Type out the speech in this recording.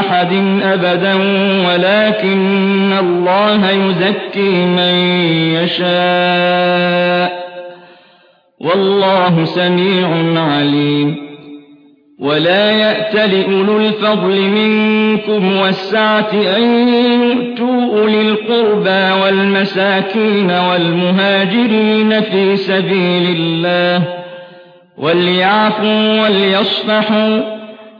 أحد أبدا ولكن الله يزكي من يشاء. والله سميع عليم. ولا يأت لأولو الفضل منكم والسعة أن يؤتوا أولي القربى والمساكين والمهاجرين في سبيل الله. وليعفوا وليصفحوا.